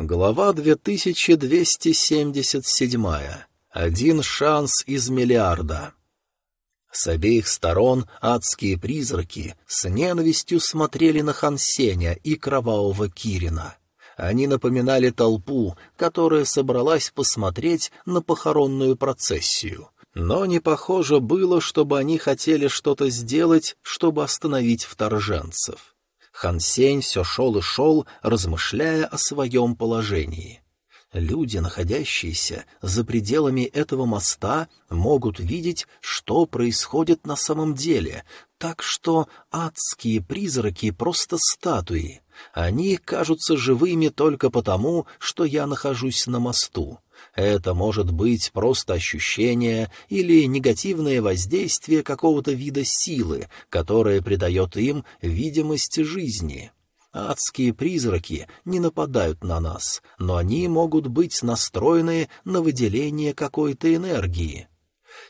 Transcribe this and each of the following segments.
Глава 2277. Один шанс из миллиарда. С обеих сторон адские призраки с ненавистью смотрели на Хансеня и кровавого Кирина. Они напоминали толпу, которая собралась посмотреть на похоронную процессию. Но не похоже было, чтобы они хотели что-то сделать, чтобы остановить вторженцев. Хан Сень все шел и шел, размышляя о своем положении. Люди, находящиеся за пределами этого моста, могут видеть, что происходит на самом деле, так что адские призраки — просто статуи. Они кажутся живыми только потому, что я нахожусь на мосту. Это может быть просто ощущение или негативное воздействие какого-то вида силы, которое придает им видимость жизни. Адские призраки не нападают на нас, но они могут быть настроены на выделение какой-то энергии.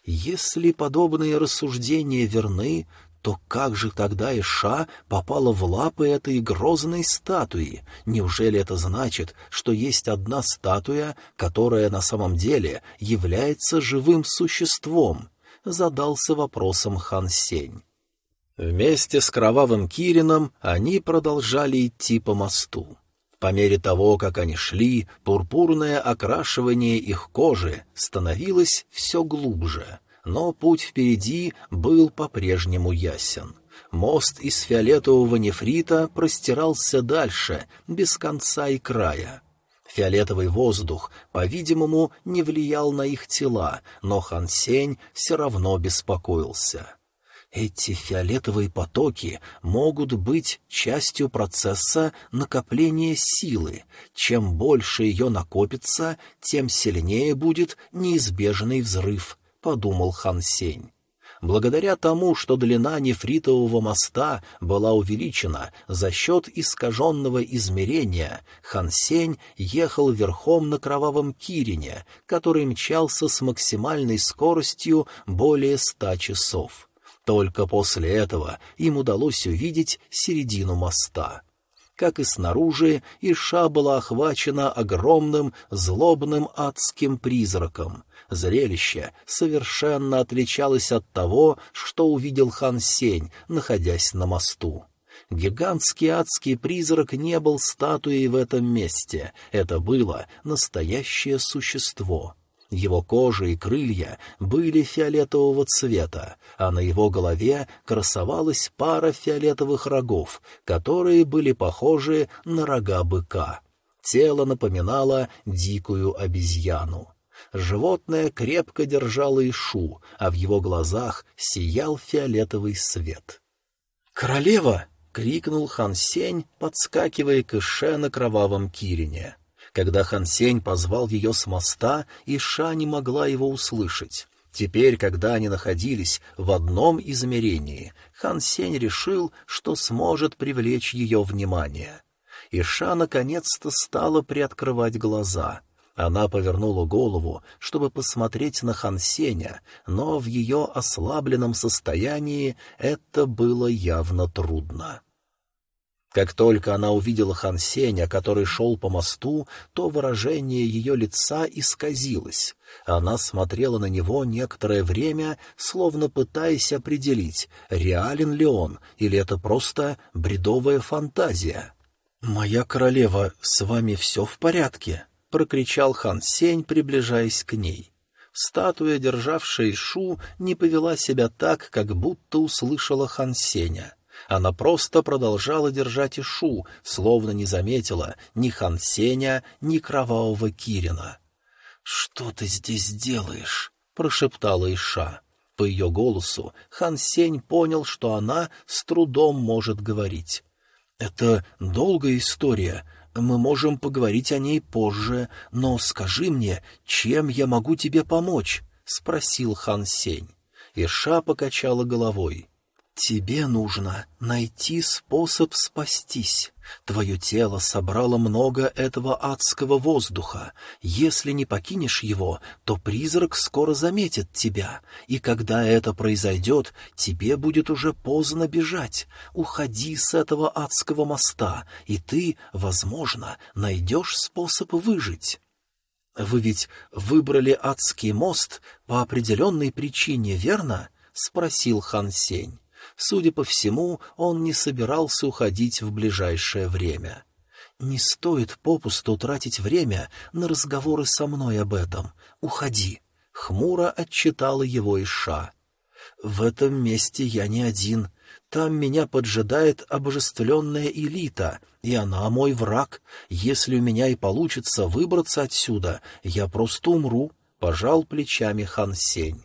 Если подобные рассуждения верны, то как же тогда Иша попала в лапы этой грозной статуи? Неужели это значит, что есть одна статуя, которая на самом деле является живым существом? Задался вопросом Хан Сень. Вместе с кровавым Кирином они продолжали идти по мосту. По мере того, как они шли, пурпурное окрашивание их кожи становилось все глубже — но путь впереди был по-прежнему ясен. Мост из фиолетового нефрита простирался дальше, без конца и края. Фиолетовый воздух, по-видимому, не влиял на их тела, но Хан Сень все равно беспокоился. Эти фиолетовые потоки могут быть частью процесса накопления силы. Чем больше ее накопится, тем сильнее будет неизбежный взрыв. — подумал Хан Сень. Благодаря тому, что длина нефритового моста была увеличена за счет искаженного измерения, Хан Сень ехал верхом на кровавом кирине, который мчался с максимальной скоростью более ста часов. Только после этого им удалось увидеть середину моста. Как и снаружи, Иша была охвачена огромным злобным адским призраком. Зрелище совершенно отличалось от того, что увидел хан Сень, находясь на мосту. Гигантский адский призрак не был статуей в этом месте, это было настоящее существо. Его кожа и крылья были фиолетового цвета, а на его голове красовалась пара фиолетовых рогов, которые были похожи на рога быка. Тело напоминало дикую обезьяну. Животное крепко держало Ишу, а в его глазах сиял фиолетовый свет. «Королева!» — крикнул Хан Сень, подскакивая к Ише на кровавом кирине. Когда Хан Сень позвал ее с моста, Иша не могла его услышать. Теперь, когда они находились в одном измерении, Хан Сень решил, что сможет привлечь ее внимание. Иша наконец-то стала приоткрывать глаза. Она повернула голову, чтобы посмотреть на Хансеня, но в ее ослабленном состоянии это было явно трудно. Как только она увидела Хансеня, который шел по мосту, то выражение ее лица исказилось. Она смотрела на него некоторое время, словно пытаясь определить, реален ли он, или это просто бредовая фантазия. «Моя королева, с вами все в порядке?» — прокричал хан Сень, приближаясь к ней. Статуя, державшая Шу, не повела себя так, как будто услышала хан Сеня. Она просто продолжала держать Ишу, словно не заметила ни хан Сеня, ни кровавого Кирина. «Что ты здесь делаешь?» — прошептала Иша. По ее голосу хан Сень понял, что она с трудом может говорить. «Это долгая история. Мы можем поговорить о ней позже, но скажи мне, чем я могу тебе помочь?» — спросил хан Сень. Иша покачала головой. Тебе нужно найти способ спастись. Твое тело собрало много этого адского воздуха. Если не покинешь его, то призрак скоро заметит тебя, и когда это произойдет, тебе будет уже поздно бежать. Уходи с этого адского моста, и ты, возможно, найдешь способ выжить. Вы ведь выбрали адский мост по определенной причине, верно? — спросил Хан Сень. Судя по всему, он не собирался уходить в ближайшее время. «Не стоит попусту тратить время на разговоры со мной об этом. Уходи!» — хмуро отчитала его Иша. «В этом месте я не один. Там меня поджидает обожествленная элита, и она мой враг. Если у меня и получится выбраться отсюда, я просто умру», — пожал плечами Хан Сень.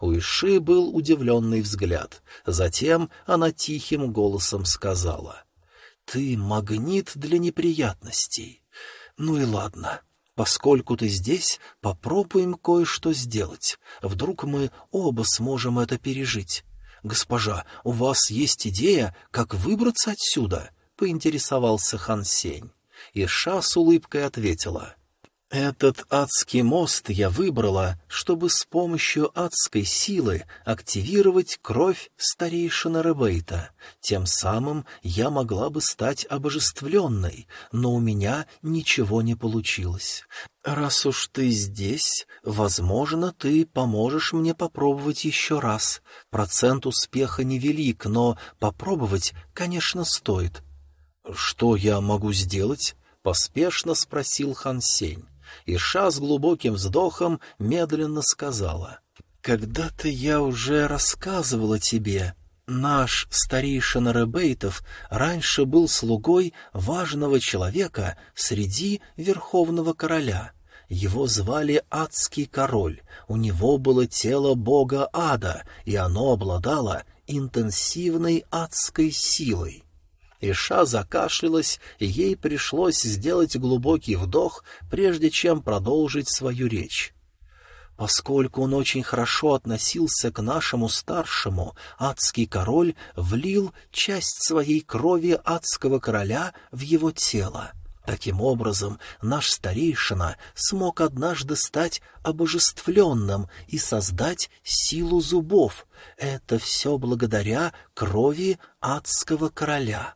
У Иши был удивленный взгляд. Затем она тихим голосом сказала. «Ты магнит для неприятностей. Ну и ладно. Поскольку ты здесь, попробуем кое-что сделать. Вдруг мы оба сможем это пережить. Госпожа, у вас есть идея, как выбраться отсюда?» — поинтересовался Хан Сень. Иша с улыбкой ответила — этот адский мост я выбрала, чтобы с помощью адской силы активировать кровь старейшины Ребейта. Тем самым я могла бы стать обожествленной, но у меня ничего не получилось. Раз уж ты здесь, возможно, ты поможешь мне попробовать еще раз. Процент успеха невелик, но попробовать, конечно, стоит. — Что я могу сделать? — поспешно спросил Хан Сень. Иша с глубоким вздохом медленно сказала. «Когда-то я уже рассказывала тебе. Наш старейшина Ребейтов раньше был слугой важного человека среди верховного короля». Его звали Адский король, у него было тело бога ада, и оно обладало интенсивной адской силой. Иша закашлялась, и ей пришлось сделать глубокий вдох, прежде чем продолжить свою речь. Поскольку он очень хорошо относился к нашему старшему, адский король влил часть своей крови адского короля в его тело. Таким образом, наш старейшина смог однажды стать обожествленным и создать силу зубов. Это все благодаря крови адского короля.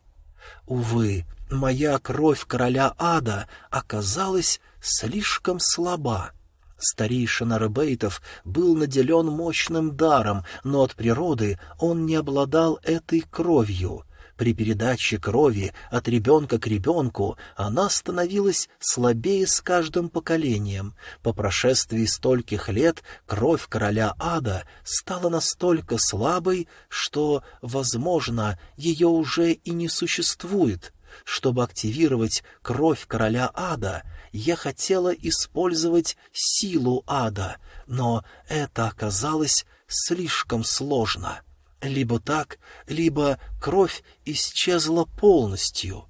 Увы, моя кровь короля ада оказалась слишком слаба. Старейшина Ребейтов был наделен мощным даром, но от природы он не обладал этой кровью. При передаче крови от ребенка к ребенку она становилась слабее с каждым поколением. По прошествии стольких лет кровь короля ада стала настолько слабой, что, возможно, ее уже и не существует. Чтобы активировать кровь короля ада, я хотела использовать силу ада, но это оказалось слишком сложно. Либо так, либо кровь исчезла полностью.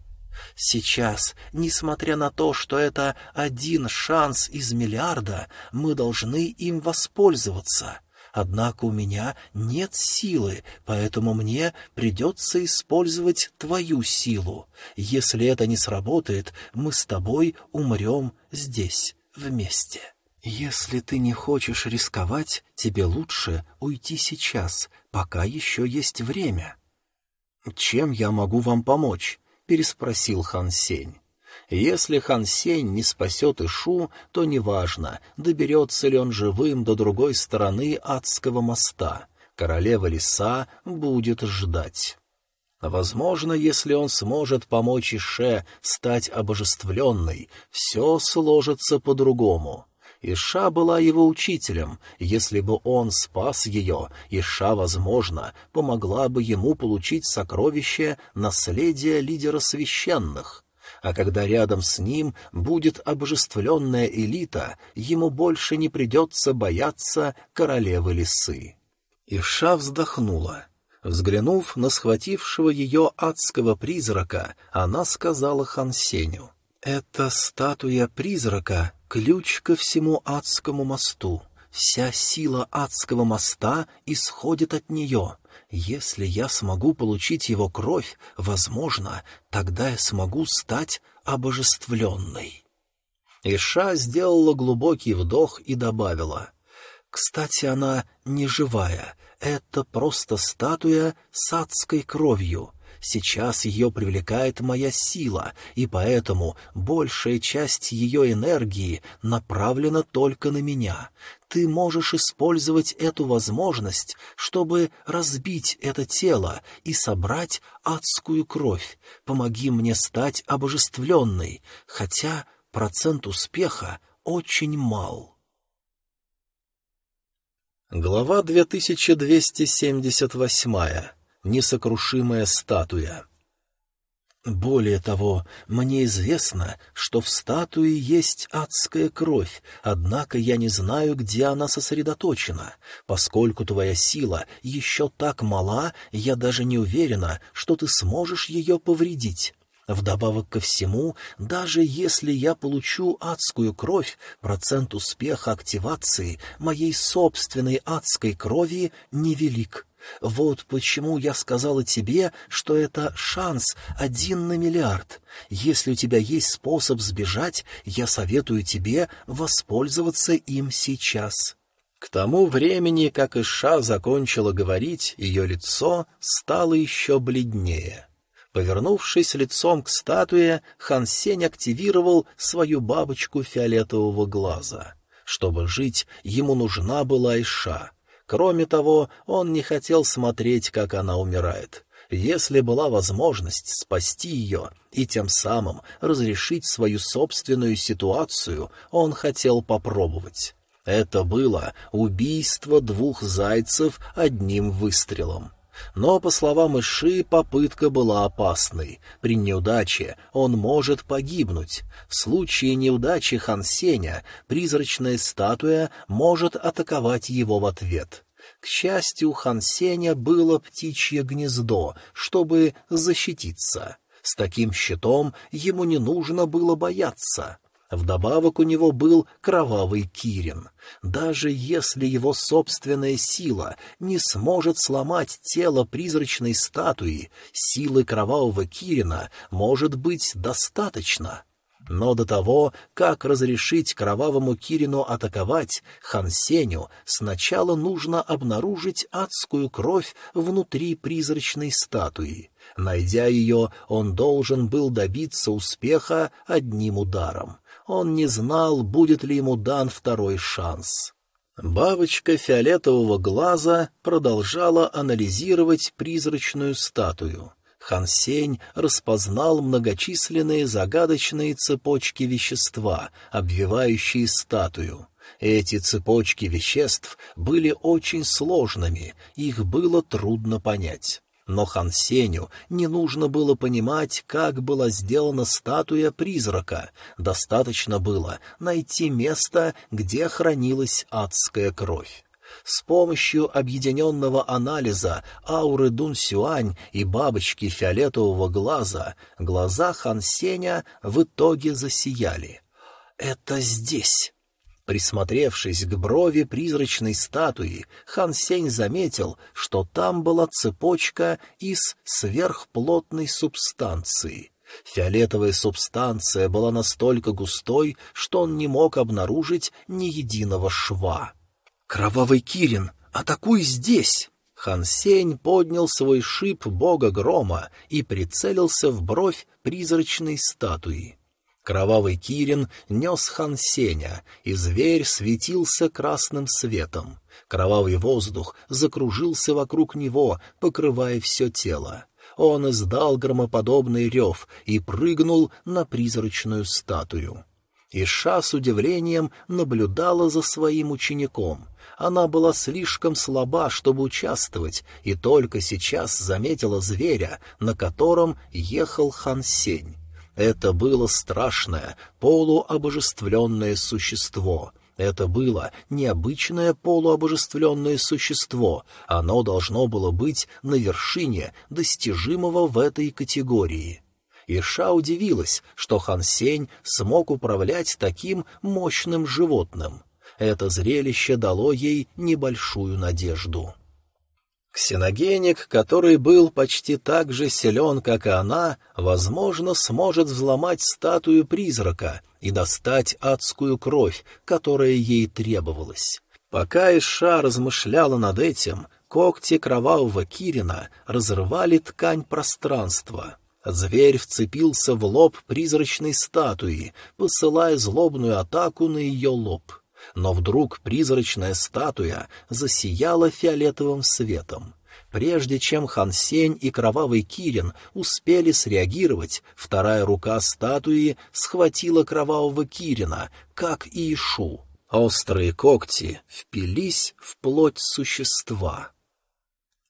Сейчас, несмотря на то, что это один шанс из миллиарда, мы должны им воспользоваться. Однако у меня нет силы, поэтому мне придется использовать твою силу. Если это не сработает, мы с тобой умрем здесь, вместе. Если ты не хочешь рисковать, тебе лучше уйти сейчас, пока еще есть время. «Чем я могу вам помочь?» — переспросил Хан Сень. Если Хан Сень не спасет Ишу, то неважно, доберется ли он живым до другой стороны адского моста. Королева леса будет ждать. Возможно, если он сможет помочь Ише стать обожествленной, все сложится по-другому. Иша была его учителем. Если бы он спас ее, Иша, возможно, помогла бы ему получить сокровище наследия лидера священных. А когда рядом с ним будет обожествленная элита, ему больше не придется бояться королевы лисы. Иша вздохнула. Взглянув на схватившего ее адского призрака, она сказала Хансеню — «Это статуя призрака, ключ ко всему адскому мосту. Вся сила адского моста исходит от нее. Если я смогу получить его кровь, возможно, тогда я смогу стать обожествленной. Иша сделала глубокий вдох и добавила. «Кстати, она не живая. Это просто статуя с адской кровью. Сейчас ее привлекает моя сила, и поэтому большая часть ее энергии направлена только на меня. Ты можешь использовать эту возможность, чтобы разбить это тело и собрать адскую кровь. Помоги мне стать обожествленной, хотя процент успеха очень мал. Глава 2278. Несокрушимая статуя. Более того, мне известно, что в статуе есть адская кровь, однако я не знаю, где она сосредоточена. Поскольку твоя сила еще так мала, я даже не уверена, что ты сможешь ее повредить. Вдобавок ко всему, даже если я получу адскую кровь, процент успеха активации моей собственной адской крови невелик. Вот почему я сказала тебе, что это шанс один на миллиард. Если у тебя есть способ сбежать, я советую тебе воспользоваться им сейчас». К тому времени, как Иша закончила говорить, ее лицо стало еще бледнее. Повернувшись лицом к статуе, Хан Сень активировал свою бабочку фиолетового глаза. Чтобы жить, ему нужна была Иша — Кроме того, он не хотел смотреть, как она умирает. Если была возможность спасти ее и тем самым разрешить свою собственную ситуацию, он хотел попробовать. Это было убийство двух зайцев одним выстрелом. Но, по словам Иши, попытка была опасной. При неудаче он может погибнуть. В случае неудачи Хансеня призрачная статуя может атаковать его в ответ. К счастью, у Хансеня было птичье гнездо, чтобы защититься. С таким щитом ему не нужно было бояться. Вдобавок у него был кровавый Кирин. Даже если его собственная сила не сможет сломать тело призрачной статуи, силы кровавого Кирина может быть достаточно. Но до того, как разрешить кровавому Кирину атаковать, Хансеню сначала нужно обнаружить адскую кровь внутри призрачной статуи. Найдя ее, он должен был добиться успеха одним ударом. Он не знал, будет ли ему дан второй шанс. Бабочка фиолетового глаза продолжала анализировать призрачную статую. Хан Сень распознал многочисленные загадочные цепочки вещества, обвивающие статую. Эти цепочки веществ были очень сложными, их было трудно понять. Но Хан Сеню не нужно было понимать, как была сделана статуя призрака, достаточно было найти место, где хранилась адская кровь. С помощью объединенного анализа ауры Дун Сюань и бабочки фиолетового глаза глаза Хан Сеня в итоге засияли. «Это здесь!» Присмотревшись к брови призрачной статуи, Хан Сень заметил, что там была цепочка из сверхплотной субстанции. Фиолетовая субстанция была настолько густой, что он не мог обнаружить ни единого шва. «Кровавый Кирин, атакуй здесь!» Хан Сень поднял свой шип бога грома и прицелился в бровь призрачной статуи. Кровавый Кирин нес Хан Сеня, и зверь светился красным светом. Кровавый воздух закружился вокруг него, покрывая все тело. Он издал громоподобный рев и прыгнул на призрачную статую. Иша с удивлением наблюдала за своим учеником. Она была слишком слаба, чтобы участвовать, и только сейчас заметила зверя, на котором ехал Хан Сень. Это было страшное, полуобожествленное существо. Это было необычное полуобожествленное существо, оно должно было быть на вершине достижимого в этой категории. Иша удивилась, что Хан Сень смог управлять таким мощным животным — Это зрелище дало ей небольшую надежду. Ксеногеник, который был почти так же силен, как и она, возможно, сможет взломать статую призрака и достать адскую кровь, которая ей требовалась. Пока Иша размышляла над этим, когти кровавого Кирина разрывали ткань пространства. Зверь вцепился в лоб призрачной статуи, посылая злобную атаку на ее лоб. Но вдруг призрачная статуя засияла фиолетовым светом. Прежде чем Хан Сень и Кровавый Кирин успели среагировать, вторая рука статуи схватила Кровавого Кирина, как и Ишу. Острые когти впились в плоть существа.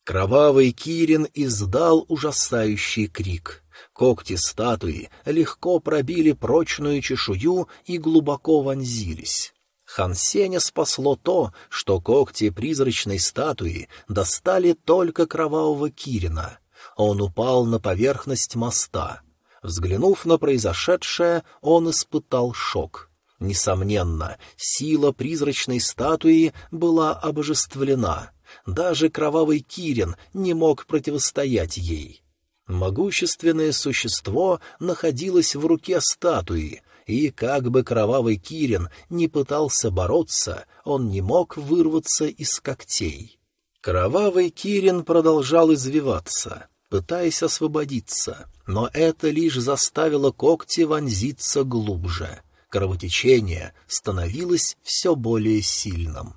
Кровавый Кирин издал ужасающий крик. Когти статуи легко пробили прочную чешую и глубоко вонзились. Хан Сеня спасло то, что когти призрачной статуи достали только кровавого Кирина. Он упал на поверхность моста. Взглянув на произошедшее, он испытал шок — Несомненно, сила призрачной статуи была обожествлена. Даже кровавый Кирин не мог противостоять ей. Могущественное существо находилось в руке статуи, и как бы кровавый Кирин не пытался бороться, он не мог вырваться из когтей. Кровавый Кирин продолжал извиваться, пытаясь освободиться, но это лишь заставило когти вонзиться глубже — Кровотечение становилось все более сильным.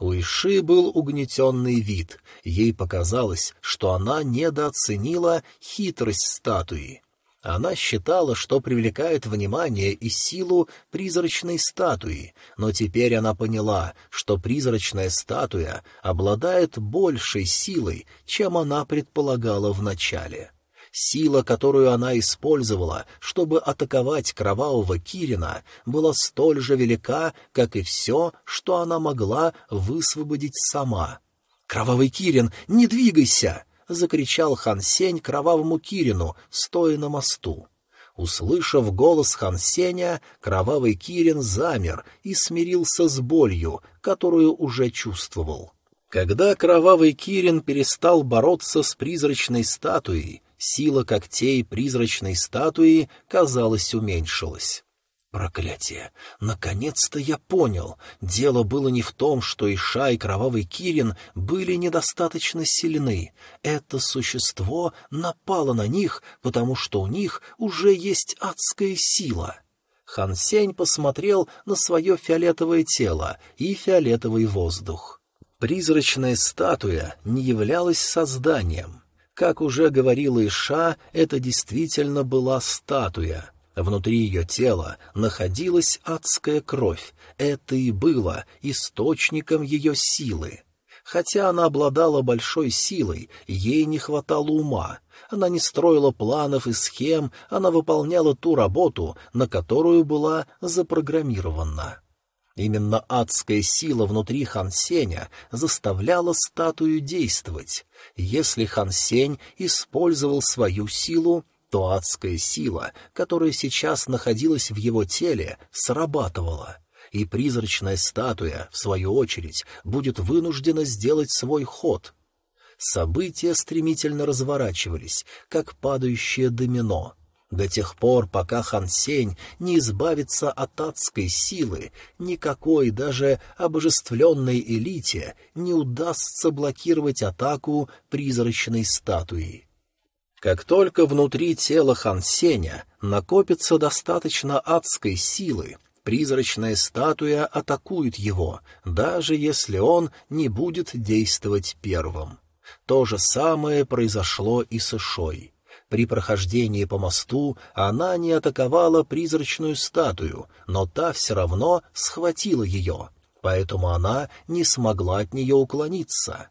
У Иши был угнетенный вид, ей показалось, что она недооценила хитрость статуи. Она считала, что привлекает внимание и силу призрачной статуи, но теперь она поняла, что призрачная статуя обладает большей силой, чем она предполагала вначале. Сила, которую она использовала, чтобы атаковать кровавого Кирина, была столь же велика, как и все, что она могла высвободить сама. «Кровавый Кирин, не двигайся!» — закричал Хан Сень кровавому Кирину, стоя на мосту. Услышав голос Хан Сеня, кровавый Кирин замер и смирился с болью, которую уже чувствовал. Когда кровавый Кирин перестал бороться с призрачной статуей, Сила когтей призрачной статуи, казалось, уменьшилась. Проклятие! Наконец-то я понял. Дело было не в том, что Иша и Кровавый Кирин были недостаточно сильны. Это существо напало на них, потому что у них уже есть адская сила. Хан Сень посмотрел на свое фиолетовое тело и фиолетовый воздух. Призрачная статуя не являлась созданием. Как уже говорила Иша, это действительно была статуя. Внутри ее тела находилась адская кровь. Это и было источником ее силы. Хотя она обладала большой силой, ей не хватало ума. Она не строила планов и схем, она выполняла ту работу, на которую была запрограммирована. Именно адская сила внутри Хансеня заставляла статую действовать. Если Хансень использовал свою силу, то адская сила, которая сейчас находилась в его теле, срабатывала. И призрачная статуя, в свою очередь, будет вынуждена сделать свой ход. События стремительно разворачивались, как падающее домино — до тех пор, пока Хан Сень не избавится от адской силы, никакой даже обожествленной элите не удастся блокировать атаку призрачной статуи. Как только внутри тела Хан Сеня накопится достаточно адской силы, призрачная статуя атакует его, даже если он не будет действовать первым. То же самое произошло и с Ишой. При прохождении по мосту она не атаковала призрачную статую, но та все равно схватила ее, поэтому она не смогла от нее уклониться.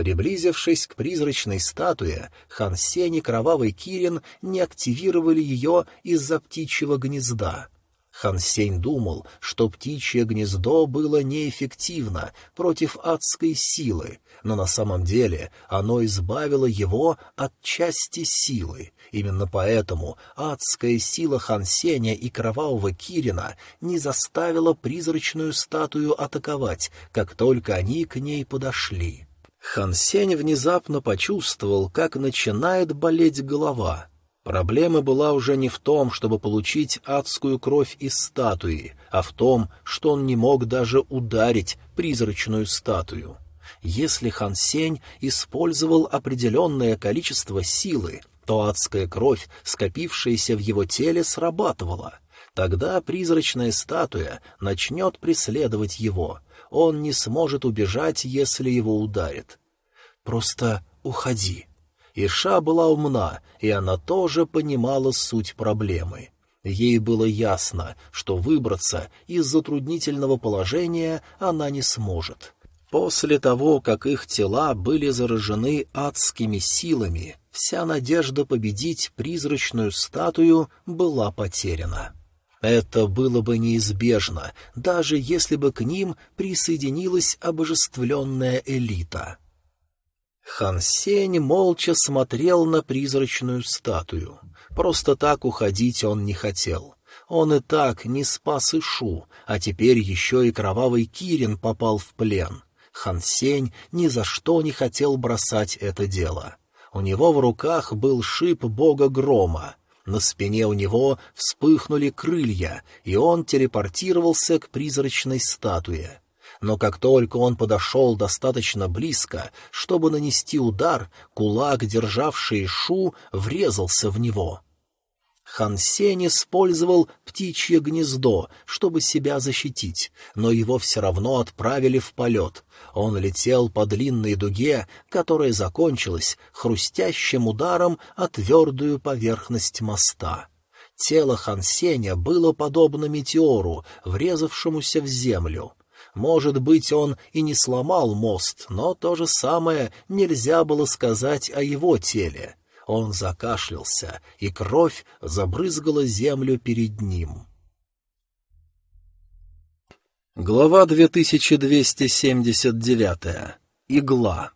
Приблизившись к призрачной статуе, Хан Сень и Кровавый Кирин не активировали ее из-за птичьего гнезда. Хан Сень думал, что птичье гнездо было неэффективно против адской силы, но на самом деле оно избавило его от части силы. Именно поэтому адская сила Хан Сеня и кровавого Кирина не заставила призрачную статую атаковать, как только они к ней подошли. Хан Сень внезапно почувствовал, как начинает болеть голова — Проблема была уже не в том, чтобы получить адскую кровь из статуи, а в том, что он не мог даже ударить призрачную статую. Если Хан Сень использовал определенное количество силы, то адская кровь, скопившаяся в его теле, срабатывала. Тогда призрачная статуя начнет преследовать его. Он не сможет убежать, если его ударит. «Просто уходи», Иша была умна, и она тоже понимала суть проблемы. Ей было ясно, что выбраться из затруднительного положения она не сможет. После того, как их тела были заражены адскими силами, вся надежда победить призрачную статую была потеряна. Это было бы неизбежно, даже если бы к ним присоединилась обожествленная элита. Хан Сень молча смотрел на призрачную статую. Просто так уходить он не хотел. Он и так не спас Ишу, а теперь еще и кровавый Кирин попал в плен. Хан Сень ни за что не хотел бросать это дело. У него в руках был шип бога грома. На спине у него вспыхнули крылья, и он телепортировался к призрачной статуе но как только он подошел достаточно близко, чтобы нанести удар, кулак, державший Шу, врезался в него. Хан Сень использовал птичье гнездо, чтобы себя защитить, но его все равно отправили в полет. Он летел по длинной дуге, которая закончилась хрустящим ударом о твердую поверхность моста. Тело Хан Сеня было подобно метеору, врезавшемуся в землю. Может быть, он и не сломал мост, но то же самое нельзя было сказать о его теле. Он закашлялся, и кровь забрызгала землю перед ним. Глава 2279. Игла.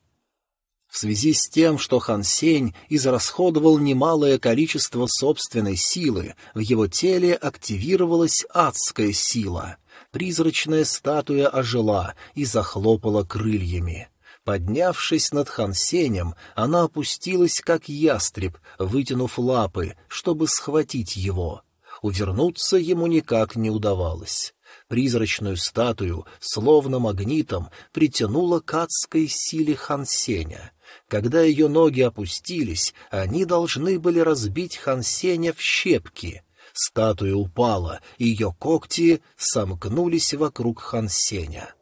В связи с тем, что Хан Сень израсходовал немалое количество собственной силы, в его теле активировалась адская сила — призрачная статуя ожила и захлопала крыльями. Поднявшись над Хансенем, она опустилась, как ястреб, вытянув лапы, чтобы схватить его. Увернуться ему никак не удавалось. Призрачную статую, словно магнитом, притянула к адской силе Хансеня. Когда ее ноги опустились, они должны были разбить Хансеня в щепки — Статуя упала, ее когти сомкнулись вокруг Хансеня.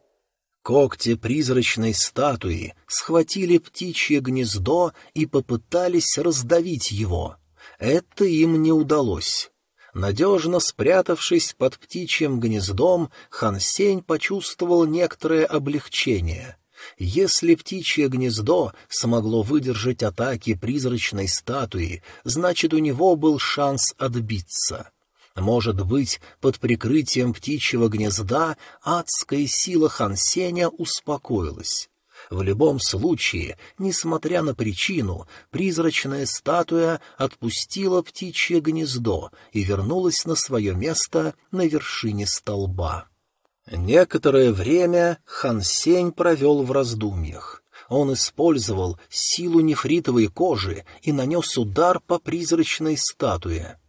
Когти призрачной статуи схватили птичье гнездо и попытались раздавить его. Это им не удалось. Надежно спрятавшись под птичьим гнездом, Хансень почувствовал некоторое облегчение — если птичье гнездо смогло выдержать атаки призрачной статуи, значит, у него был шанс отбиться. Может быть, под прикрытием птичьего гнезда адская сила Хансеня успокоилась. В любом случае, несмотря на причину, призрачная статуя отпустила птичье гнездо и вернулась на свое место на вершине столба. Некоторое время Хан Сень провел в раздумьях. Он использовал силу нефритовой кожи и нанес удар по призрачной статуе.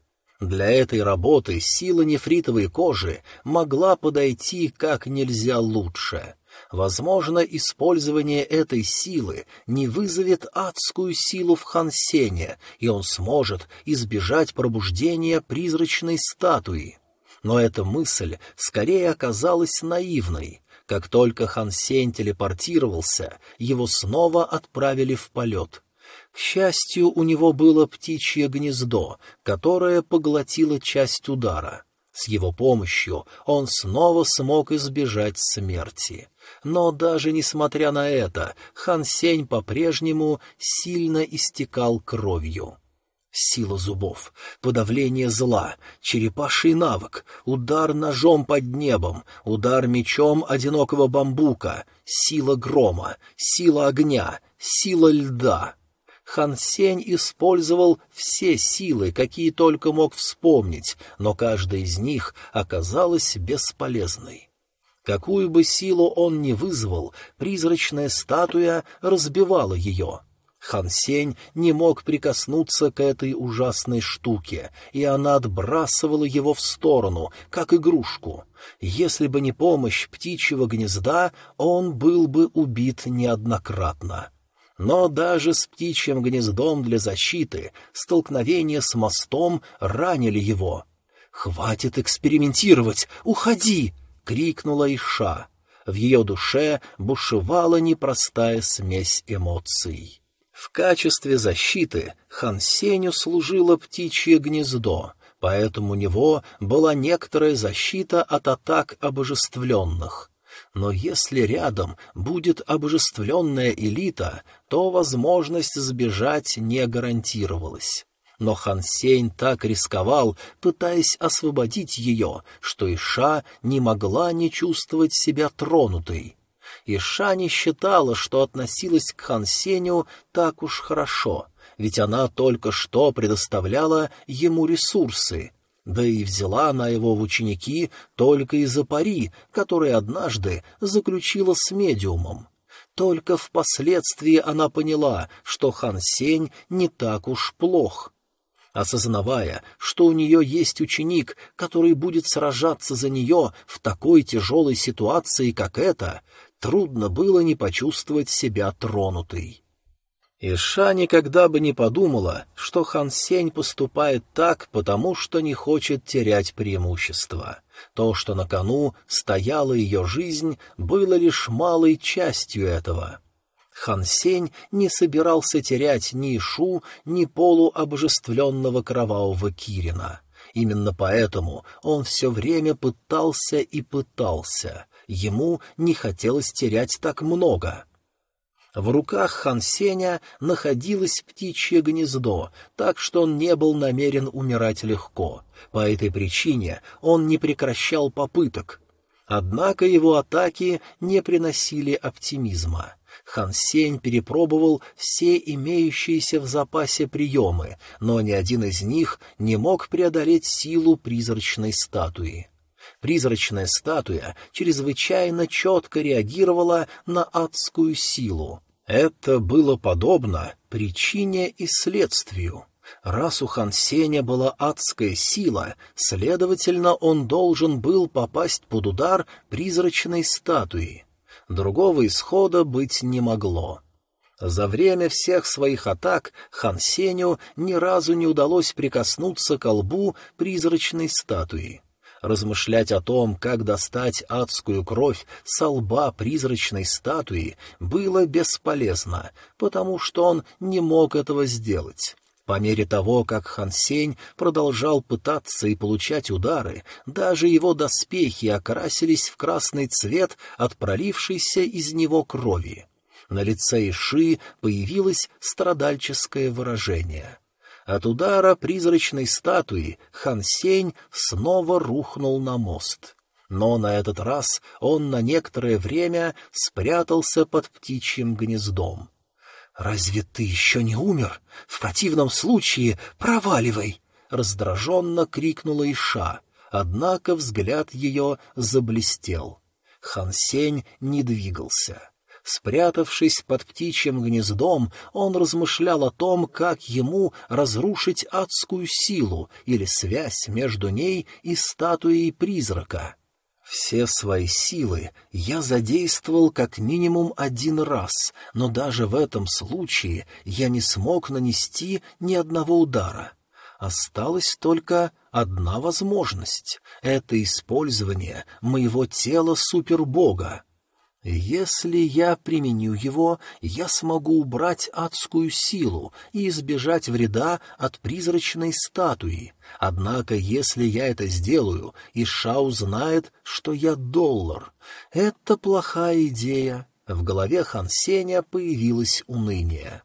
Для этой работы сила нефритовой кожи могла подойти как нельзя лучше. Возможно, использование этой силы не вызовет адскую силу в Хансене, и он сможет избежать пробуждения призрачной статуи. Но эта мысль скорее оказалась наивной. Как только Хан Сень телепортировался, его снова отправили в полет. К счастью, у него было птичье гнездо, которое поглотило часть удара. С его помощью он снова смог избежать смерти. Но даже несмотря на это, Хан Сень по-прежнему сильно истекал кровью. Сила зубов, подавление зла, черепаший навык, удар ножом под небом, удар мечом одинокого бамбука, сила грома, сила огня, сила льда. Хан Сень использовал все силы, какие только мог вспомнить, но каждая из них оказалась бесполезной. Какую бы силу он ни вызвал, призрачная статуя разбивала ее — Хан Сень не мог прикоснуться к этой ужасной штуке, и она отбрасывала его в сторону, как игрушку. Если бы не помощь птичьего гнезда, он был бы убит неоднократно. Но даже с птичьим гнездом для защиты столкновение с мостом ранили его. «Хватит экспериментировать! Уходи!» — крикнула Иша. В ее душе бушевала непростая смесь эмоций. В качестве защиты Хан Сеню служило птичье гнездо, поэтому у него была некоторая защита от атак обожествленных. Но если рядом будет обожествленная элита, то возможность сбежать не гарантировалась. Но Хан Сень так рисковал, пытаясь освободить ее, что Иша не могла не чувствовать себя тронутой и Шани считала, что относилась к Хан Сеню так уж хорошо, ведь она только что предоставляла ему ресурсы, да и взяла она его в ученики только из-за пари, который однажды заключила с медиумом. Только впоследствии она поняла, что Хан Сень не так уж плох. Осознавая, что у нее есть ученик, который будет сражаться за нее в такой тяжелой ситуации, как эта, трудно было не почувствовать себя тронутой. Иша никогда бы не подумала, что Хан Сень поступает так, потому что не хочет терять преимущество. То, что на кону стояла ее жизнь, было лишь малой частью этого. Хан Сень не собирался терять ни Ишу, ни полуобожествленного кровавого Кирина. Именно поэтому он все время пытался и пытался, ему не хотелось терять так много. В руках Хан Сеня находилось птичье гнездо, так что он не был намерен умирать легко. По этой причине он не прекращал попыток. Однако его атаки не приносили оптимизма. Хан Сень перепробовал все имеющиеся в запасе приемы, но ни один из них не мог преодолеть силу призрачной статуи. Призрачная статуя чрезвычайно четко реагировала на адскую силу. Это было подобно причине и следствию. Раз у Хан Сеня была адская сила, следовательно, он должен был попасть под удар призрачной статуи. Другого исхода быть не могло. За время всех своих атак Хан Сеню ни разу не удалось прикоснуться к лбу призрачной статуи. Размышлять о том, как достать адскую кровь со лба призрачной статуи, было бесполезно, потому что он не мог этого сделать. По мере того, как Хан Сень продолжал пытаться и получать удары, даже его доспехи окрасились в красный цвет от пролившейся из него крови. На лице Иши появилось страдальческое выражение — от удара призрачной статуи Хан Сень снова рухнул на мост. Но на этот раз он на некоторое время спрятался под птичьим гнездом. «Разве ты еще не умер? В противном случае проваливай!» — раздраженно крикнула Иша, однако взгляд ее заблестел. Хан Сень не двигался. Спрятавшись под птичьим гнездом, он размышлял о том, как ему разрушить адскую силу или связь между ней и статуей призрака. Все свои силы я задействовал как минимум один раз, но даже в этом случае я не смог нанести ни одного удара. Осталась только одна возможность — это использование моего тела супербога. Если я применю его, я смогу убрать адскую силу и избежать вреда от призрачной статуи. Однако, если я это сделаю, Иша узнает, что я доллар. Это плохая идея. В голове Хан Сеня появилось уныние.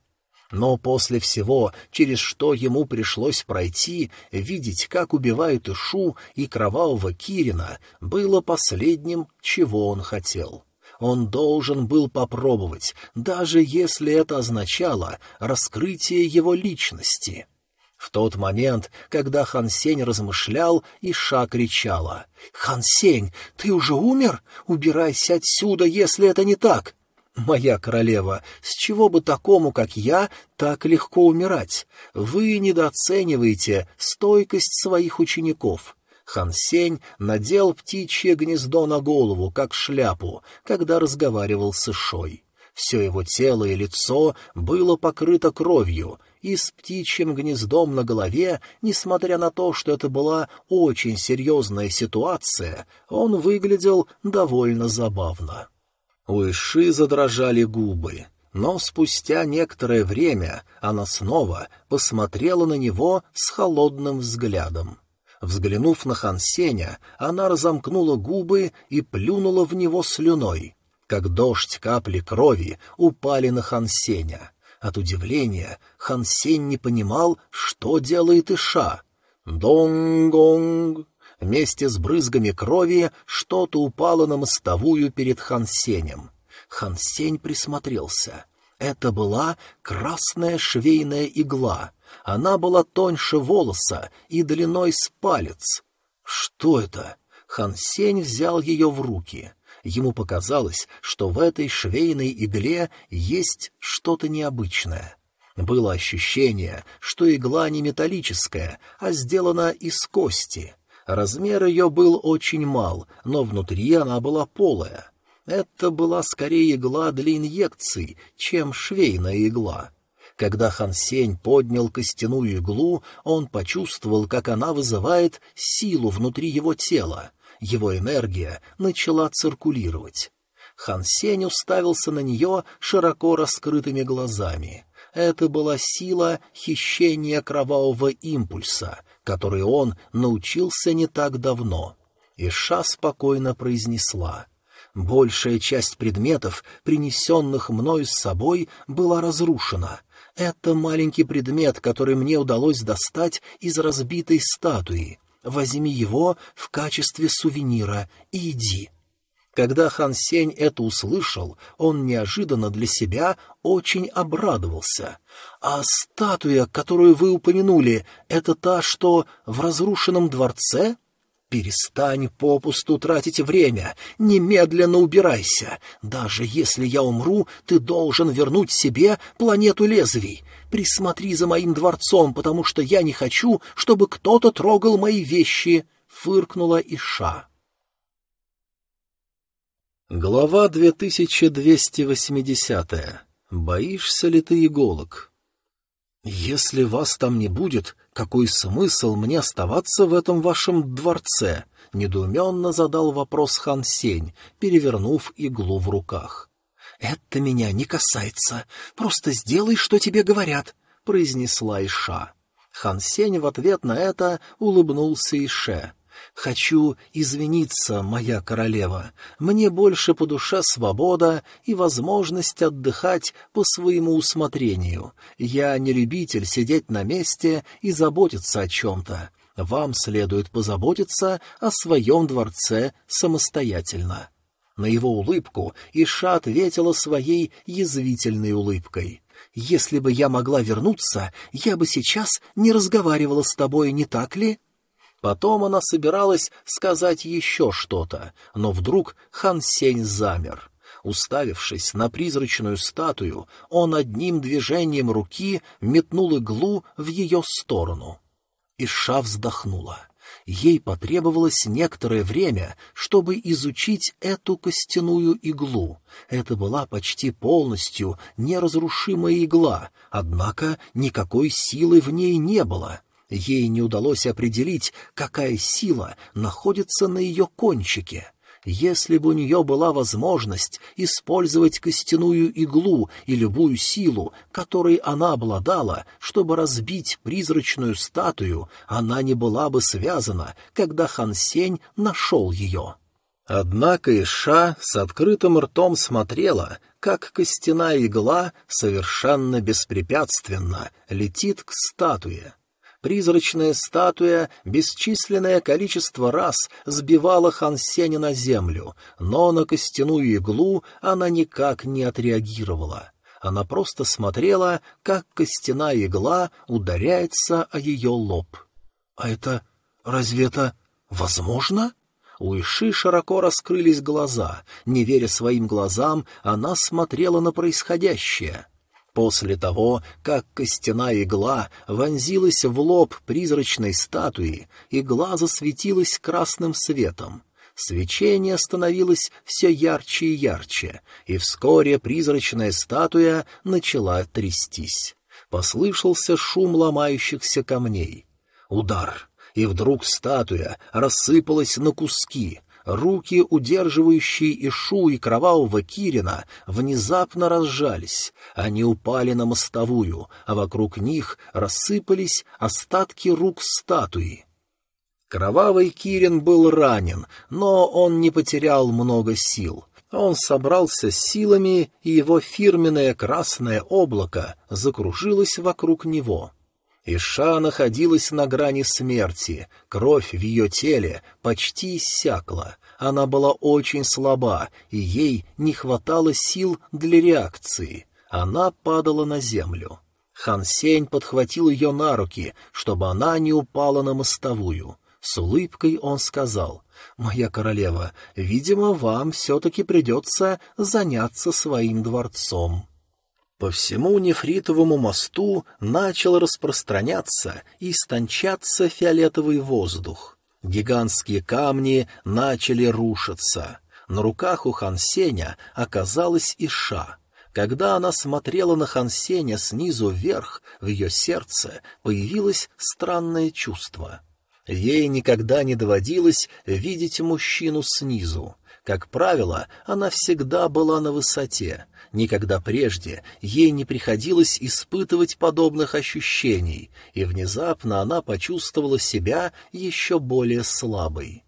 Но после всего, через что ему пришлось пройти, видеть, как убивают Ишу и кровавого Кирина, было последним, чего он хотел. Он должен был попробовать, даже если это означало раскрытие его личности. В тот момент, когда Хан Сень размышлял, Иша кричала. «Хан Сень, ты уже умер? Убирайся отсюда, если это не так!» «Моя королева, с чего бы такому, как я, так легко умирать? Вы недооцениваете стойкость своих учеников». Хан Сень надел птичье гнездо на голову, как шляпу, когда разговаривал с Ишой. Все его тело и лицо было покрыто кровью, и с птичьим гнездом на голове, несмотря на то, что это была очень серьезная ситуация, он выглядел довольно забавно. У Иши задрожали губы, но спустя некоторое время она снова посмотрела на него с холодным взглядом. Взглянув на Хансеня, она разомкнула губы и плюнула в него слюной. Как дождь капли крови упали на Хансеня. От удивления Хансень не понимал, что делает Иша. «Донг-гонг!» Вместе с брызгами крови что-то упало на мостовую перед Хансенем. Хансень присмотрелся. Это была красная швейная игла. Она была тоньше волоса и длиной с палец. Что это? Хансень взял ее в руки. Ему показалось, что в этой швейной игле есть что-то необычное. Было ощущение, что игла не металлическая, а сделана из кости. Размер ее был очень мал, но внутри она была полая. Это была скорее игла для инъекций, чем швейная игла. Когда Хан Сень поднял костяную иглу, он почувствовал, как она вызывает силу внутри его тела. Его энергия начала циркулировать. Хан Сень уставился на нее широко раскрытыми глазами. Это была сила хищения кровавого импульса, которой он научился не так давно. Иша спокойно произнесла. «Большая часть предметов, принесенных мною с собой, была разрушена. Это маленький предмет, который мне удалось достать из разбитой статуи. Возьми его в качестве сувенира и иди». Когда Хан Сень это услышал, он неожиданно для себя очень обрадовался. «А статуя, которую вы упомянули, это та, что в разрушенном дворце?» «Перестань попусту тратить время, немедленно убирайся. Даже если я умру, ты должен вернуть себе планету лезвий. Присмотри за моим дворцом, потому что я не хочу, чтобы кто-то трогал мои вещи», — фыркнула Иша. Глава 2280. Боишься ли ты иголок? Если вас там не будет, какой смысл мне оставаться в этом вашем дворце? Недоуменно задал вопрос Хан Сень, перевернув иглу в руках. Это меня не касается. Просто сделай, что тебе говорят, произнесла Иша. Хан Сень в ответ на это улыбнулся Ише. Хочу извиниться, моя королева. Мне больше по душе свобода и возможность отдыхать по своему усмотрению. Я не любитель сидеть на месте и заботиться о чем-то. Вам следует позаботиться о своем дворце самостоятельно». На его улыбку Иша ответила своей язвительной улыбкой. «Если бы я могла вернуться, я бы сейчас не разговаривала с тобой, не так ли?» Потом она собиралась сказать еще что-то, но вдруг Хан Сень замер. Уставившись на призрачную статую, он одним движением руки метнул иглу в ее сторону. Иша вздохнула. Ей потребовалось некоторое время, чтобы изучить эту костяную иглу. Это была почти полностью неразрушимая игла, однако никакой силы в ней не было. Ей не удалось определить, какая сила находится на ее кончике. Если бы у нее была возможность использовать костяную иглу и любую силу, которой она обладала, чтобы разбить призрачную статую, она не была бы связана, когда Хан Сень нашел ее. Однако Иша с открытым ртом смотрела, как костяная игла совершенно беспрепятственно летит к статуе. Призрачная статуя бесчисленное количество раз сбивала Хан Сеня на землю, но на костяную иглу она никак не отреагировала. Она просто смотрела, как костяная игла ударяется о ее лоб. «А это... разве это возможно?» У Иши широко раскрылись глаза. Не веря своим глазам, она смотрела на происходящее. После того, как костяная игла вонзилась в лоб призрачной статуи, игла засветилась красным светом. Свечение становилось все ярче и ярче, и вскоре призрачная статуя начала трястись. Послышался шум ломающихся камней. Удар! и вдруг статуя рассыпалась на куски. Руки, удерживающие Ишу и кровавого Кирина, внезапно разжались. Они упали на мостовую, а вокруг них рассыпались остатки рук статуи. Кровавый Кирин был ранен, но он не потерял много сил. Он собрался с силами, и его фирменное красное облако закружилось вокруг него. Иша находилась на грани смерти, кровь в ее теле почти иссякла, она была очень слаба, и ей не хватало сил для реакции. Она падала на землю. Хан Сень подхватил ее на руки, чтобы она не упала на мостовую. С улыбкой он сказал, «Моя королева, видимо, вам все-таки придется заняться своим дворцом». По всему нефритовому мосту начал распространяться и истончаться фиолетовый воздух. Гигантские камни начали рушиться. На руках у Хансеня оказалась Иша. Когда она смотрела на Хансеня снизу вверх, в ее сердце появилось странное чувство. Ей никогда не доводилось видеть мужчину снизу. Как правило, она всегда была на высоте, Никогда прежде ей не приходилось испытывать подобных ощущений, и внезапно она почувствовала себя еще более слабой.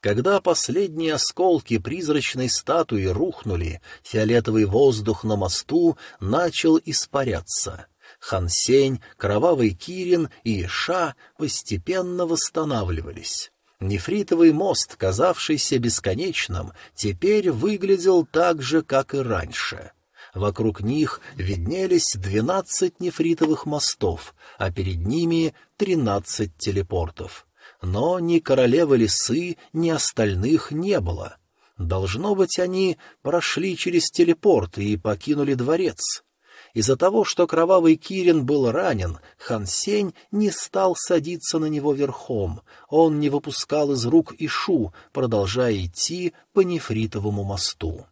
Когда последние осколки призрачной статуи рухнули, фиолетовый воздух на мосту начал испаряться. Хансень, Кровавый Кирин и Иша постепенно восстанавливались. Нефритовый мост, казавшийся бесконечным, теперь выглядел так же, как и раньше. Вокруг них виднелись двенадцать нефритовых мостов, а перед ними тринадцать телепортов. Но ни королевы лисы, ни остальных не было. Должно быть, они прошли через телепорт и покинули дворец. Из-за того, что кровавый Кирин был ранен, Хан Сень не стал садиться на него верхом. Он не выпускал из рук Ишу, продолжая идти по нефритовому мосту.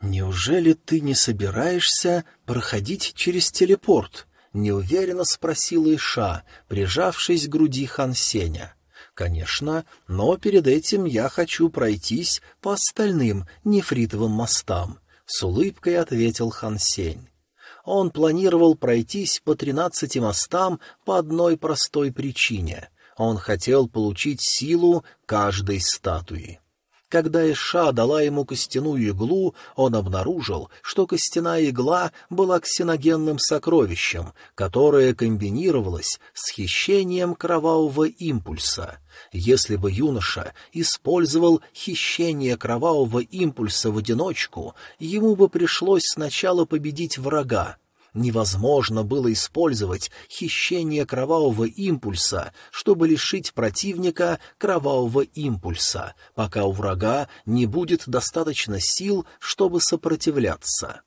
«Неужели ты не собираешься проходить через телепорт?» — неуверенно спросила Иша, прижавшись к груди Хан Сеня. «Конечно, но перед этим я хочу пройтись по остальным нефритовым мостам», — с улыбкой ответил Хан Сень. Он планировал пройтись по тринадцати мостам по одной простой причине. Он хотел получить силу каждой статуи. Когда Иша дала ему костяную иглу, он обнаружил, что костяная игла была ксеногенным сокровищем, которое комбинировалось с хищением кровавого импульса. Если бы юноша использовал хищение кровавого импульса в одиночку, ему бы пришлось сначала победить врага, Невозможно было использовать хищение кровавого импульса, чтобы лишить противника кровавого импульса, пока у врага не будет достаточно сил, чтобы сопротивляться.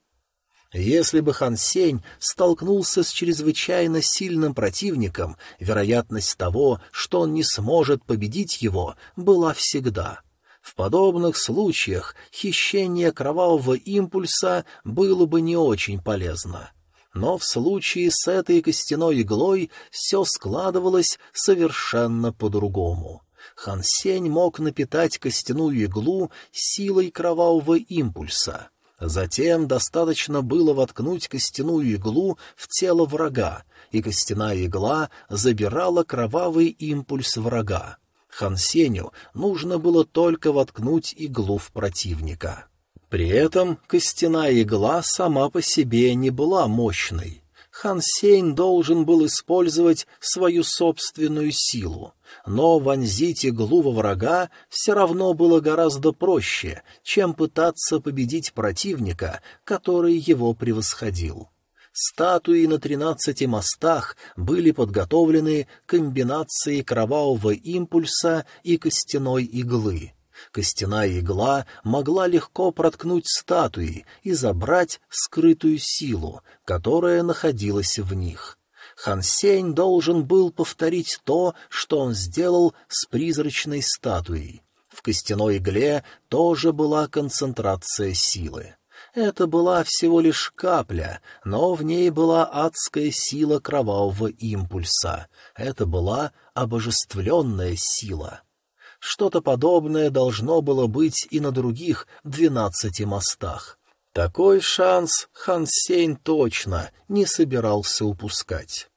Если бы Хан Сень столкнулся с чрезвычайно сильным противником, вероятность того, что он не сможет победить его, была всегда. В подобных случаях хищение кровавого импульса было бы не очень полезно но в случае с этой костяной иглой все складывалось совершенно по-другому. Хансень мог напитать костяную иглу силой кровавого импульса. Затем достаточно было воткнуть костяную иглу в тело врага, и костяная игла забирала кровавый импульс врага. Хансеню нужно было только воткнуть иглу в противника. При этом костяная игла сама по себе не была мощной. Хан Сень должен был использовать свою собственную силу, но вонзить иглу во врага все равно было гораздо проще, чем пытаться победить противника, который его превосходил. Статуи на тринадцати мостах были подготовлены комбинацией кровавого импульса и костяной иглы. Костяная игла могла легко проткнуть статуи и забрать скрытую силу, которая находилась в них. Хансень должен был повторить то, что он сделал с призрачной статуей. В костяной игле тоже была концентрация силы. Это была всего лишь капля, но в ней была адская сила кровавого импульса. Это была обожествленная сила. Что-то подобное должно было быть и на других двенадцати мостах. Такой шанс Хан Сень точно не собирался упускать.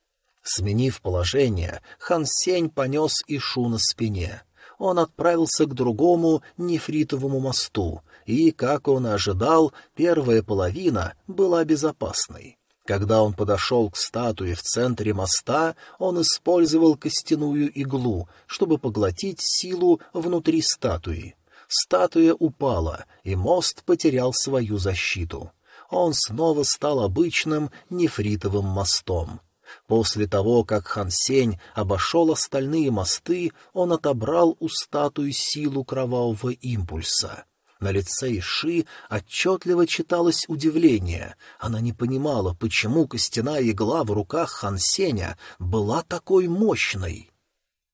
Сменив положение, Хан Сень понес Ишу на спине. Он отправился к другому нефритовому мосту, и, как он ожидал, первая половина была безопасной. Когда он подошел к статуе в центре моста, он использовал костяную иглу, чтобы поглотить силу внутри статуи. Статуя упала, и мост потерял свою защиту. Он снова стал обычным нефритовым мостом. После того, как Хан Сень обошел остальные мосты, он отобрал у статуи силу кровавого импульса. На лице Иши отчетливо читалось удивление. Она не понимала, почему костяная игла в руках Хансеня была такой мощной.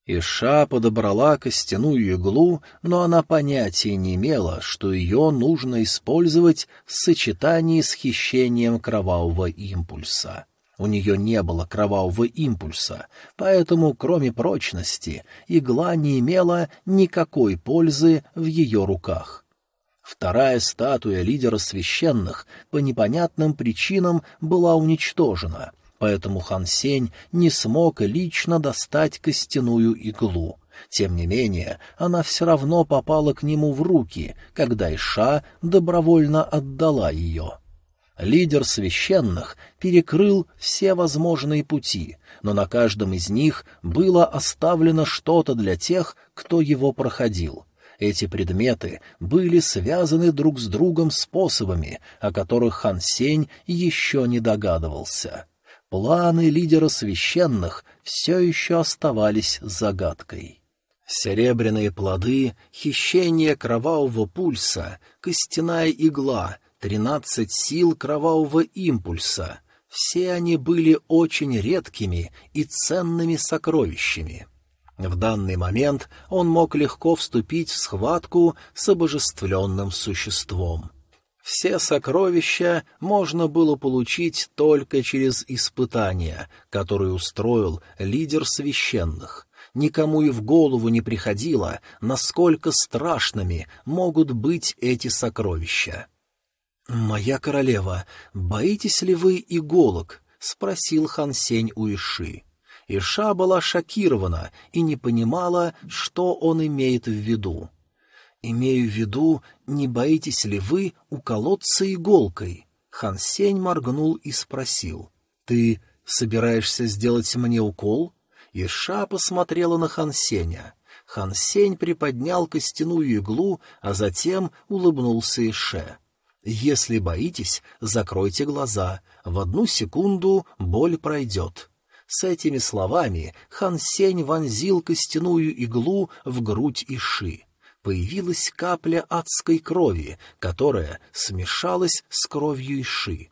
Иша подобрала костяную иглу, но она понятия не имела, что ее нужно использовать в сочетании с хищением кровавого импульса. У нее не было кровавого импульса, поэтому, кроме прочности, игла не имела никакой пользы в ее руках. Вторая статуя лидера священных по непонятным причинам была уничтожена, поэтому Хан Сень не смог лично достать костяную иглу. Тем не менее, она все равно попала к нему в руки, когда Иша добровольно отдала ее. Лидер священных перекрыл все возможные пути, но на каждом из них было оставлено что-то для тех, кто его проходил — эти предметы были связаны друг с другом способами, о которых Хан Сень еще не догадывался. Планы лидера священных все еще оставались загадкой. Серебряные плоды, хищение кровавого пульса, костяная игла, тринадцать сил кровавого импульса — все они были очень редкими и ценными сокровищами. В данный момент он мог легко вступить в схватку с обожествленным существом. Все сокровища можно было получить только через испытания, которые устроил лидер священных. Никому и в голову не приходило, насколько страшными могут быть эти сокровища. «Моя королева, боитесь ли вы иголок?» — спросил Хан Сень у Иши. Иша была шокирована и не понимала, что он имеет в виду. «Имею в виду, не боитесь ли вы уколоться иголкой?» Хан Сень моргнул и спросил. «Ты собираешься сделать мне укол?» Иша посмотрела на Хан Сеня. Хан Сень приподнял костяную иглу, а затем улыбнулся Ише. «Если боитесь, закройте глаза. В одну секунду боль пройдет». С этими словами Хан Сень вонзил костяную иглу в грудь Иши. Появилась капля адской крови, которая смешалась с кровью Иши.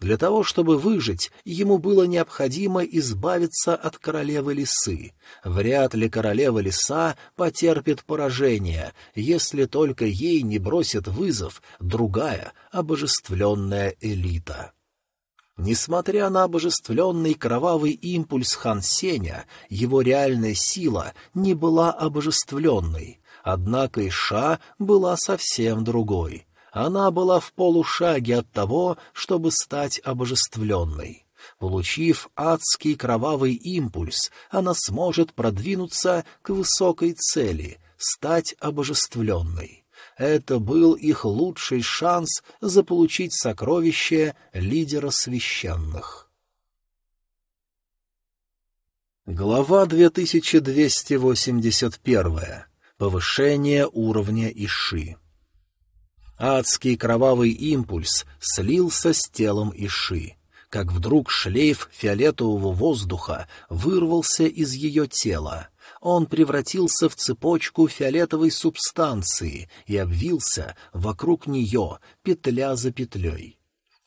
Для того, чтобы выжить, ему было необходимо избавиться от королевы лисы. Вряд ли королева лиса потерпит поражение, если только ей не бросит вызов другая обожествленная элита. Несмотря на обожествленный кровавый импульс Хан Сеня, его реальная сила не была обожествленной, однако Иша была совсем другой. Она была в полушаге от того, чтобы стать обожествленной. Получив адский кровавый импульс, она сможет продвинуться к высокой цели — стать обожествленной. Это был их лучший шанс заполучить сокровище лидера священных. Глава 2281. Повышение уровня Иши. Адский кровавый импульс слился с телом Иши как вдруг шлейф фиолетового воздуха вырвался из ее тела. Он превратился в цепочку фиолетовой субстанции и обвился вокруг нее, петля за петлей.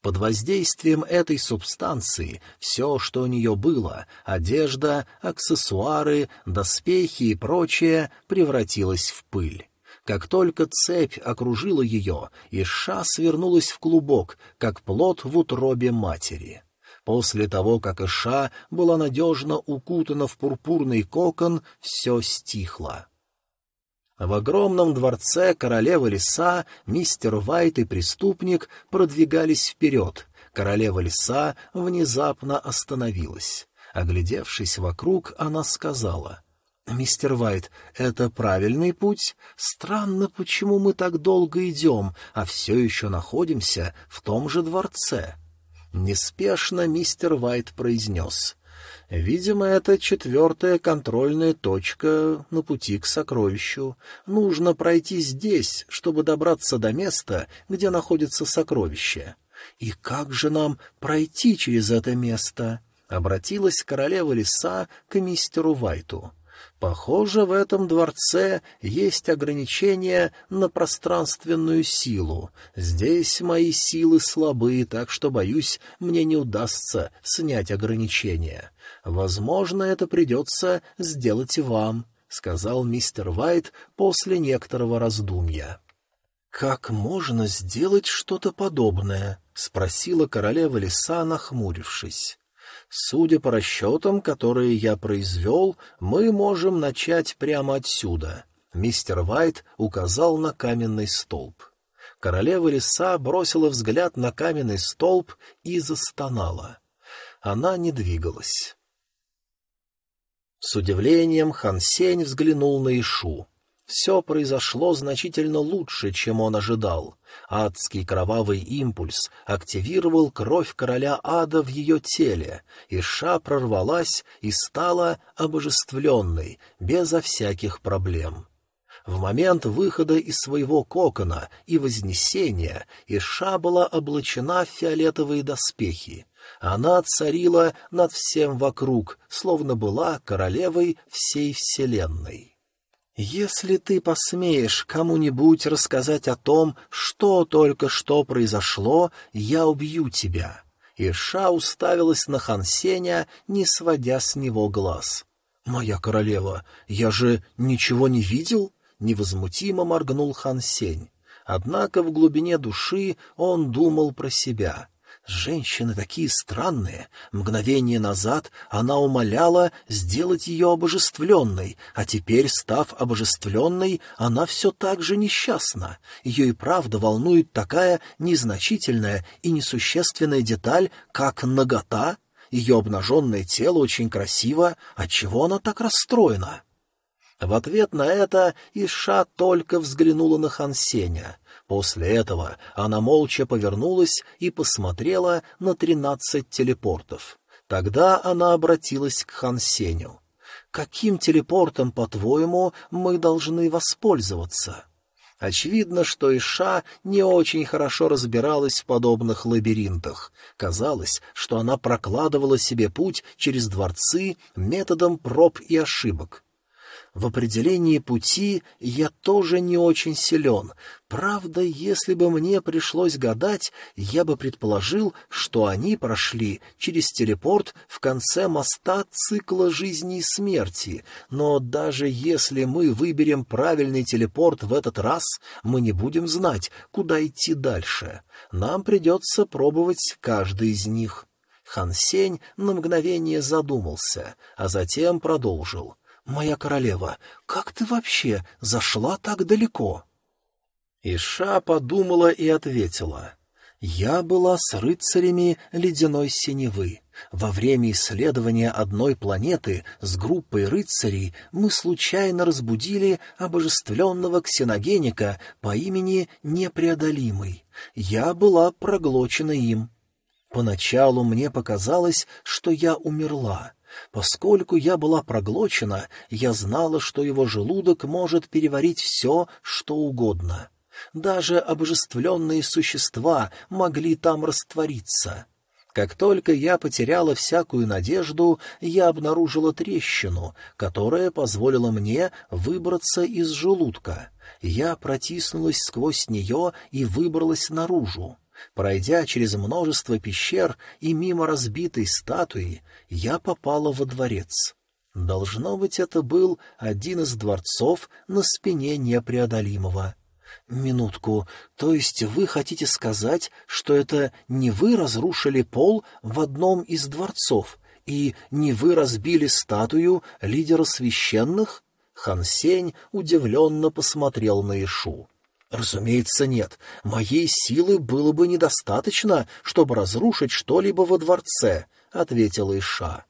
Под воздействием этой субстанции все, что у нее было — одежда, аксессуары, доспехи и прочее — превратилось в пыль. Как только цепь окружила ее, Иша свернулась в клубок, как плод в утробе матери. После того, как Иша была надежно укутана в пурпурный кокон, все стихло. В огромном дворце королева леса, мистер Вайт и преступник продвигались вперед. Королева леса внезапно остановилась. Оглядевшись вокруг, она сказала — «Мистер Вайт, это правильный путь? Странно, почему мы так долго идем, а все еще находимся в том же дворце». Неспешно мистер Вайт произнес. «Видимо, это четвертая контрольная точка на пути к сокровищу. Нужно пройти здесь, чтобы добраться до места, где находится сокровище. И как же нам пройти через это место?» — обратилась королева леса к мистеру Вайту. Похоже, в этом дворце есть ограничения на пространственную силу. Здесь мои силы слабы, так что, боюсь, мне не удастся снять ограничения. Возможно, это придется сделать вам, — сказал мистер Вайт после некоторого раздумья. «Как можно сделать что-то подобное?» — спросила королева леса, нахмурившись. Судя по расчетам, которые я произвел, мы можем начать прямо отсюда. Мистер Вайт указал на каменный столб. Королева леса бросила взгляд на каменный столб и застонала. Она не двигалась. С удивлением Хан Сень взглянул на Ишу. Все произошло значительно лучше, чем он ожидал. Адский кровавый импульс активировал кровь короля ада в ее теле, и Ша прорвалась и стала обожествленной, безо всяких проблем. В момент выхода из своего кокона и вознесения Иша была облачена в фиолетовые доспехи. Она царила над всем вокруг, словно была королевой всей вселенной. «Если ты посмеешь кому-нибудь рассказать о том, что только что произошло, я убью тебя». Иша уставилась на Хансеня, не сводя с него глаз. «Моя королева, я же ничего не видел?» — невозмутимо моргнул Хансень. Однако в глубине души он думал про себя. Женщины такие странные. Мгновение назад она умоляла сделать ее обожествленной, а теперь, став обожествленной, она все так же несчастна. Ее и правда волнует такая незначительная и несущественная деталь, как нагота. Ее обнаженное тело очень красиво, отчего она так расстроена? В ответ на это Иша только взглянула на Хансеня — После этого она молча повернулась и посмотрела на тринадцать телепортов. Тогда она обратилась к Хан Сеню. «Каким телепортом, по-твоему, мы должны воспользоваться?» Очевидно, что Иша не очень хорошо разбиралась в подобных лабиринтах. Казалось, что она прокладывала себе путь через дворцы методом проб и ошибок. В определении пути я тоже не очень силен. Правда, если бы мне пришлось гадать, я бы предположил, что они прошли через телепорт в конце моста цикла жизни и смерти. Но даже если мы выберем правильный телепорт в этот раз, мы не будем знать, куда идти дальше. Нам придется пробовать каждый из них. Хан Сень на мгновение задумался, а затем продолжил — «Моя королева, как ты вообще зашла так далеко?» Иша подумала и ответила. Я была с рыцарями ледяной синевы. Во время исследования одной планеты с группой рыцарей мы случайно разбудили обожествленного ксеногеника по имени Непреодолимый. Я была проглочена им. Поначалу мне показалось, что я умерла. Поскольку я была проглочена, я знала, что его желудок может переварить все, что угодно. Даже обожествленные существа могли там раствориться. Как только я потеряла всякую надежду, я обнаружила трещину, которая позволила мне выбраться из желудка. Я протиснулась сквозь нее и выбралась наружу. Пройдя через множество пещер и мимо разбитой статуи, я попала во дворец. Должно быть, это был один из дворцов на спине непреодолимого. «Минутку, то есть вы хотите сказать, что это не вы разрушили пол в одном из дворцов, и не вы разбили статую лидера священных?» Хан Сень удивленно посмотрел на Ишу. «Разумеется, нет. Моей силы было бы недостаточно, чтобы разрушить что-либо во дворце», — ответила Иша.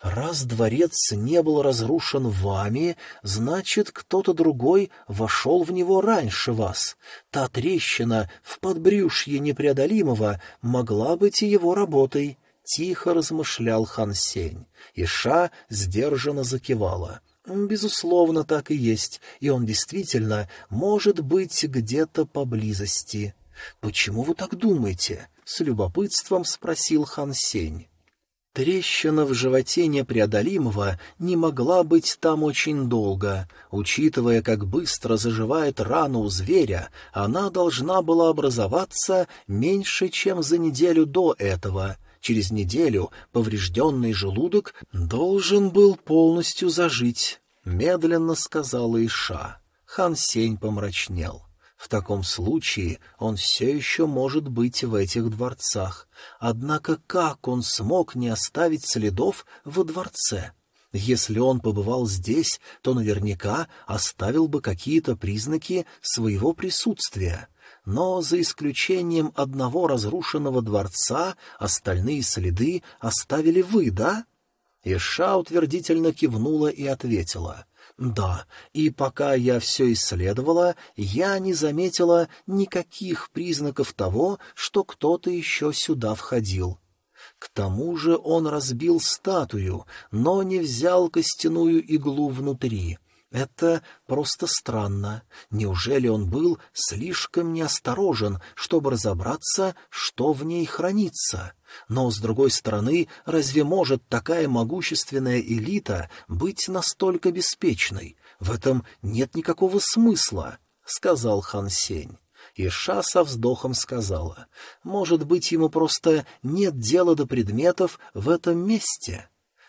Раз дворец не был разрушен вами, значит, кто-то другой вошел в него раньше вас. Та трещина в подбрюшье непреодолимого могла быть и его работой. Тихо размышлял Хан Сень. Иша сдержанно закивала. Безусловно, так и есть, и он действительно может быть где-то поблизости. «Почему вы так думаете?» — с любопытством спросил Хан Сень. Трещина в животе непреодолимого не могла быть там очень долго. Учитывая, как быстро заживает рана у зверя, она должна была образоваться меньше, чем за неделю до этого. Через неделю поврежденный желудок должен был полностью зажить, — медленно сказала Иша. Хан Сень помрачнел. В таком случае он все еще может быть в этих дворцах. Однако как он смог не оставить следов во дворце? Если он побывал здесь, то наверняка оставил бы какие-то признаки своего присутствия. Но за исключением одного разрушенного дворца остальные следы оставили вы, да? Иша утвердительно кивнула и ответила. Да, и пока я все исследовала, я не заметила никаких признаков того, что кто-то еще сюда входил. К тому же он разбил статую, но не взял костяную иглу внутри. Это просто странно. Неужели он был слишком неосторожен, чтобы разобраться, что в ней хранится? Но, с другой стороны, разве может такая могущественная элита быть настолько беспечной? В этом нет никакого смысла, — сказал Хан Сень. Иша со вздохом сказала, «Может быть, ему просто нет дела до предметов в этом месте?»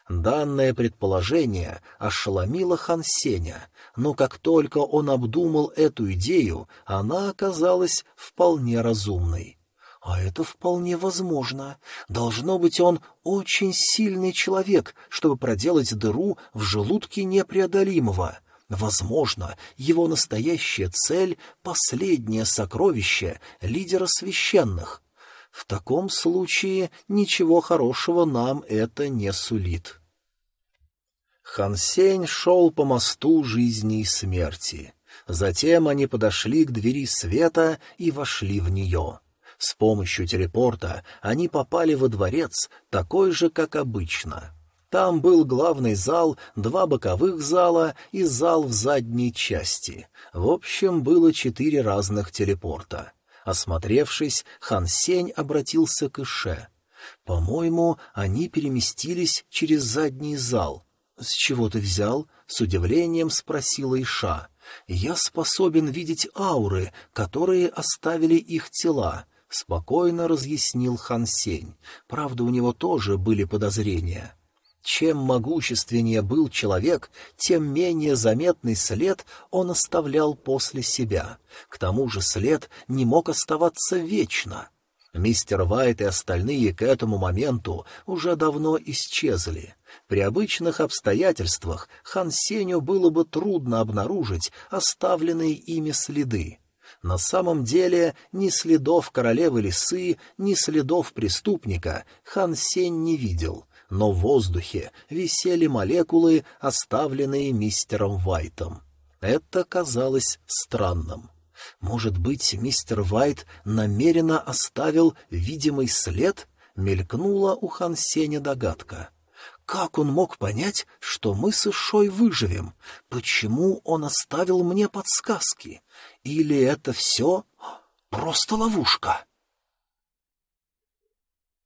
Данное предположение ошеломило Хан Сеня, но как только он обдумал эту идею, она оказалась вполне разумной. А это вполне возможно. Должно быть, он очень сильный человек, чтобы проделать дыру в желудке непреодолимого. Возможно, его настоящая цель — последнее сокровище лидера священных. В таком случае ничего хорошего нам это не сулит. Хансень шел по мосту жизни и смерти. Затем они подошли к двери света и вошли в нее. С помощью телепорта они попали во дворец, такой же, как обычно. Там был главный зал, два боковых зала и зал в задней части. В общем, было четыре разных телепорта. Осмотревшись, Хан Сень обратился к Ише. «По-моему, они переместились через задний зал. С чего ты взял?» — с удивлением спросила Иша. «Я способен видеть ауры, которые оставили их тела. — спокойно разъяснил Хан Сень. Правда, у него тоже были подозрения. Чем могущественнее был человек, тем менее заметный след он оставлял после себя. К тому же след не мог оставаться вечно. Мистер Вайт и остальные к этому моменту уже давно исчезли. При обычных обстоятельствах Хан Сеню было бы трудно обнаружить оставленные ими следы. На самом деле ни следов королевы лисы, ни следов преступника Хан Сень не видел, но в воздухе висели молекулы, оставленные мистером Вайтом. Это казалось странным. Может быть, мистер Вайт намеренно оставил видимый след? Мелькнула у Хан догадка. Как он мог понять, что мы с Ишой выживем? Почему он оставил мне подсказки? Или это все просто ловушка?